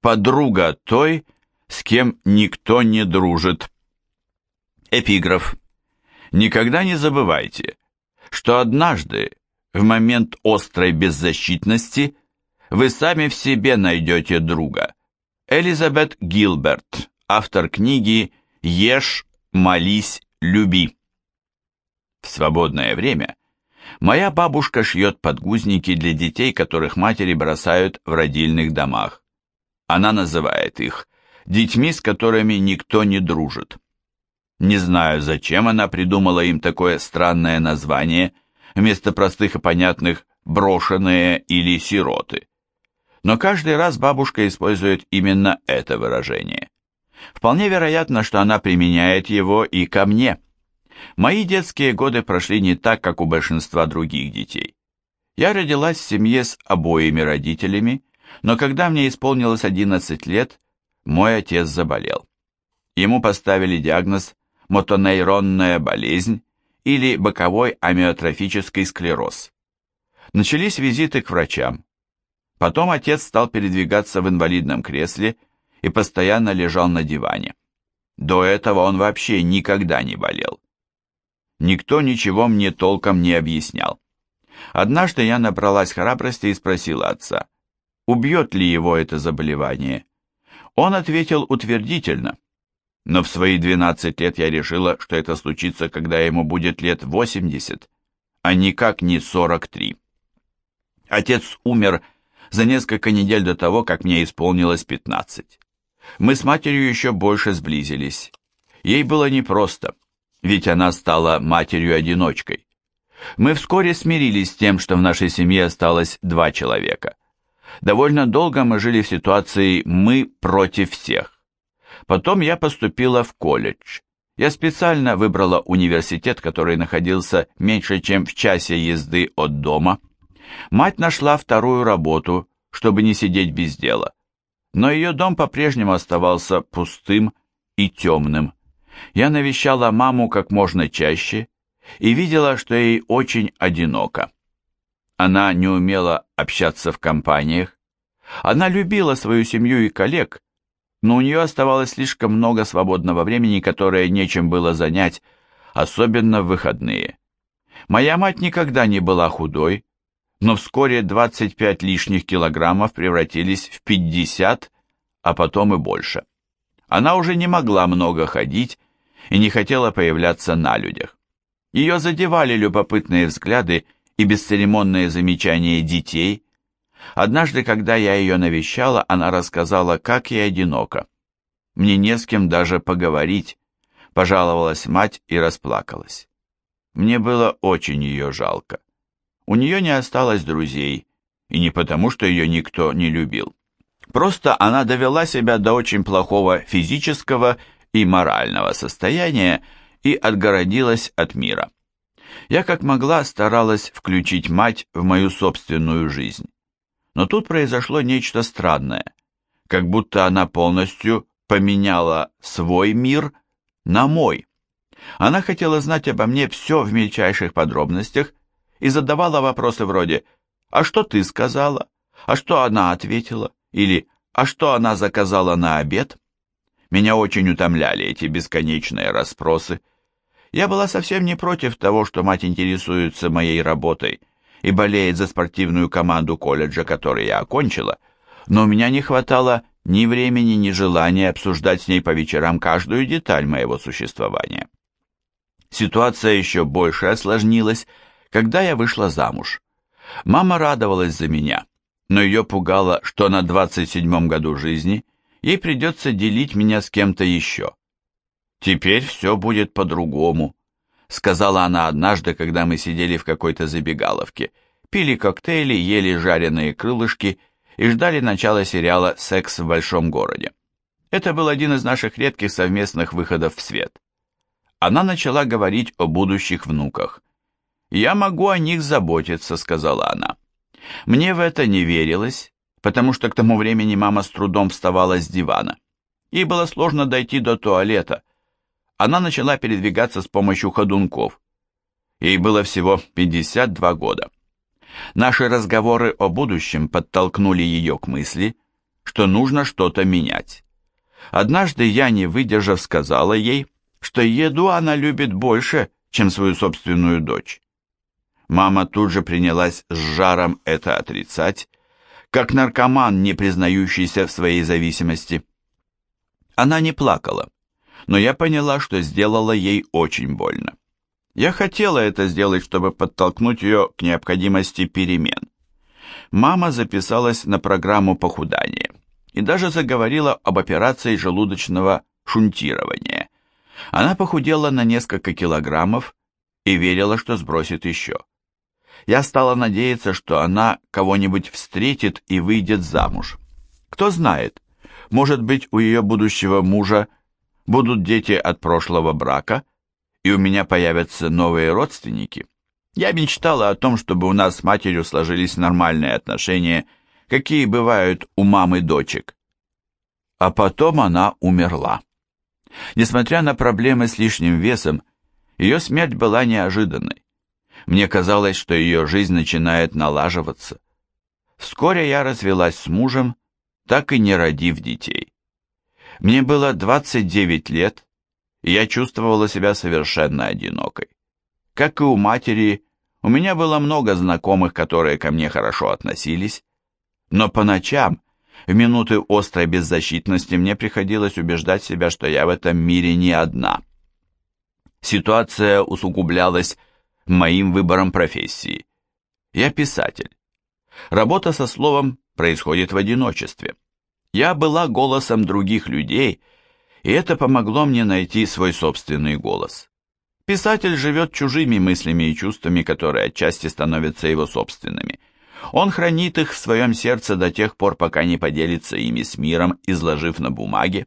подруга той, с кем никто не дружит. Эпиграф. Никогда не забывайте, что однажды, в момент острой беззащитности, вы сами в себе найдете друга. Элизабет Гилберт, автор книги «Ешь, молись, люби». В свободное время моя бабушка шьет подгузники для детей, которых матери бросают в родильных домах. Она называет их детьми, с которыми никто не дружит. Не знаю, зачем она придумала им такое странное название, вместо простых и понятных «брошенные» или «сироты». Но каждый раз бабушка использует именно это выражение. Вполне вероятно, что она применяет его и ко мне. Мои детские годы прошли не так, как у большинства других детей. Я родилась в семье с обоими родителями, но когда мне исполнилось 11 лет, мой отец заболел. Ему поставили диагноз мотонейронная болезнь или боковой амиотрофический склероз. Начались визиты к врачам. Потом отец стал передвигаться в инвалидном кресле и постоянно лежал на диване. До этого он вообще никогда не болел. Никто ничего мне толком не объяснял. Однажды я набралась храбрости и спросила отца, убьет ли его это заболевание. Он ответил утвердительно, но в свои 12 лет я решила, что это случится, когда ему будет лет 80, а никак не 43. Отец умер за несколько недель до того, как мне исполнилось 15. Мы с матерью еще больше сблизились. Ей было непросто, ведь она стала матерью-одиночкой. Мы вскоре смирились с тем, что в нашей семье осталось два человека. Довольно долго мы жили в ситуации «мы против всех». Потом я поступила в колледж. Я специально выбрала университет, который находился меньше, чем в часе езды от дома. Мать нашла вторую работу, чтобы не сидеть без дела. Но ее дом по-прежнему оставался пустым и темным. Я навещала маму как можно чаще и видела, что ей очень одиноко. Она не умела общаться в компаниях. Она любила свою семью и коллег, но у нее оставалось слишком много свободного времени, которое нечем было занять, особенно в выходные. Моя мать никогда не была худой, но вскоре 25 лишних килограммов превратились в 50, а потом и больше. Она уже не могла много ходить и не хотела появляться на людях. Ее задевали любопытные взгляды и бесцеремонные замечания детей. Однажды, когда я ее навещала, она рассказала, как ей одиноко. Мне не с кем даже поговорить, пожаловалась мать и расплакалась. Мне было очень ее жалко. У нее не осталось друзей, и не потому, что ее никто не любил. Просто она довела себя до очень плохого физического и морального состояния и отгородилась от мира. Я как могла старалась включить мать в мою собственную жизнь. Но тут произошло нечто странное, как будто она полностью поменяла свой мир на мой. Она хотела знать обо мне все в мельчайших подробностях и задавала вопросы вроде «А что ты сказала?» «А что она ответила?» или «А что она заказала на обед?» Меня очень утомляли эти бесконечные расспросы. Я была совсем не против того, что мать интересуется моей работой и болеет за спортивную команду колледжа, который я окончила, но у меня не хватало ни времени, ни желания обсуждать с ней по вечерам каждую деталь моего существования. Ситуация еще больше осложнилась, когда я вышла замуж. Мама радовалась за меня, но ее пугало, что на 27-м году жизни ей придется делить меня с кем-то еще. «Теперь все будет по-другому», — сказала она однажды, когда мы сидели в какой-то забегаловке, пили коктейли, ели жареные крылышки и ждали начала сериала «Секс в большом городе». Это был один из наших редких совместных выходов в свет. Она начала говорить о будущих внуках. «Я могу о них заботиться», — сказала она. Мне в это не верилось, потому что к тому времени мама с трудом вставала с дивана. Ей было сложно дойти до туалета, она начала передвигаться с помощью ходунков. Ей было всего 52 года. Наши разговоры о будущем подтолкнули ее к мысли, что нужно что-то менять. Однажды я, не выдержав, сказала ей, что еду она любит больше, чем свою собственную дочь. Мама тут же принялась с жаром это отрицать, как наркоман, не признающийся в своей зависимости. Она не плакала, но я поняла, что сделала ей очень больно. Я хотела это сделать, чтобы подтолкнуть ее к необходимости перемен. Мама записалась на программу похудания и даже заговорила об операции желудочного шунтирования. Она похудела на несколько килограммов и верила, что сбросит еще. Я стала надеяться, что она кого-нибудь встретит и выйдет замуж. Кто знает, может быть, у ее будущего мужа будут дети от прошлого брака, и у меня появятся новые родственники. Я мечтала о том, чтобы у нас с матерью сложились нормальные отношения, какие бывают у мамы дочек. А потом она умерла. Несмотря на проблемы с лишним весом, ее смерть была неожиданной. Мне казалось, что ее жизнь начинает налаживаться. Вскоре я развелась с мужем, так и не родив детей. Мне было 29 лет, и я чувствовала себя совершенно одинокой. Как и у матери, у меня было много знакомых, которые ко мне хорошо относились, но по ночам, в минуты острой беззащитности, мне приходилось убеждать себя, что я в этом мире не одна. Ситуация усугублялась моим выбором профессии. Я писатель. Работа со словом происходит в одиночестве. Я была голосом других людей, и это помогло мне найти свой собственный голос. Писатель живет чужими мыслями и чувствами, которые отчасти становятся его собственными. Он хранит их в своем сердце до тех пор, пока не поделится ими с миром, изложив на бумаге.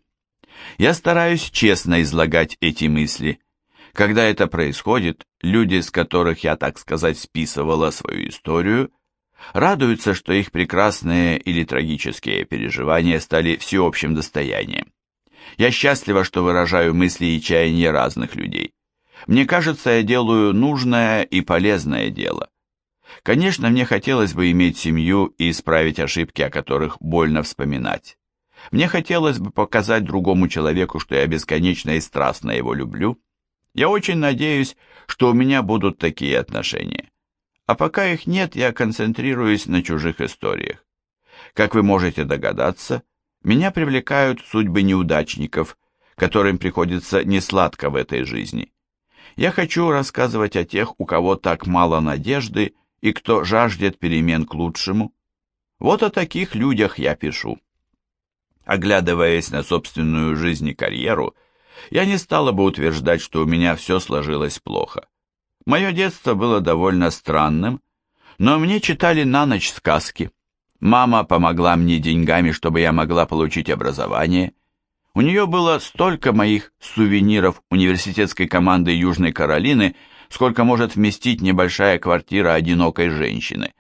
Я стараюсь честно излагать эти мысли. Когда это происходит, люди, с которых я, так сказать, списывала свою историю, радуются, что их прекрасные или трагические переживания стали всеобщим достоянием. Я счастлива, что выражаю мысли и чаяния разных людей. Мне кажется, я делаю нужное и полезное дело. Конечно, мне хотелось бы иметь семью и исправить ошибки, о которых больно вспоминать. Мне хотелось бы показать другому человеку, что я бесконечно и страстно его люблю. Я очень надеюсь, что у меня будут такие отношения. А пока их нет, я концентрируюсь на чужих историях. Как вы можете догадаться, меня привлекают судьбы неудачников, которым приходится несладко в этой жизни. Я хочу рассказывать о тех, у кого так мало надежды и кто жаждет перемен к лучшему. Вот о таких людях я пишу. Оглядываясь на собственную жизнь и карьеру, я не стала бы утверждать, что у меня все сложилось плохо. Мое детство было довольно странным, но мне читали на ночь сказки. Мама помогла мне деньгами, чтобы я могла получить образование – у нее было столько моих сувениров университетской команды Южной Каролины, сколько может вместить небольшая квартира одинокой женщины.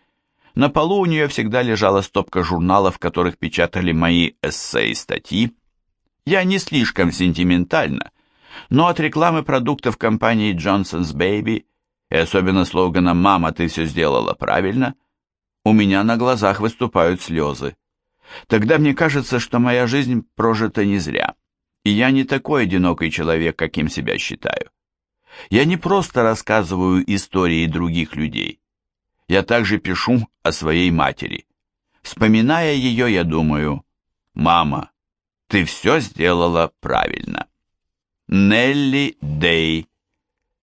На полу у нее всегда лежала стопка журналов, в которых печатали мои эссе и статьи. Я не слишком сентиментальна, но от рекламы продуктов компании Johnson's Baby и особенно слогана «Мама, ты все сделала правильно» у меня на глазах выступают слезы. Тогда мне кажется, что моя жизнь прожита не зря, и я не такой одинокий человек, каким себя считаю. Я не просто рассказываю истории других людей. Я также пишу о своей матери. Вспоминая ее, я думаю, «Мама, ты все сделала правильно». Нелли Дэй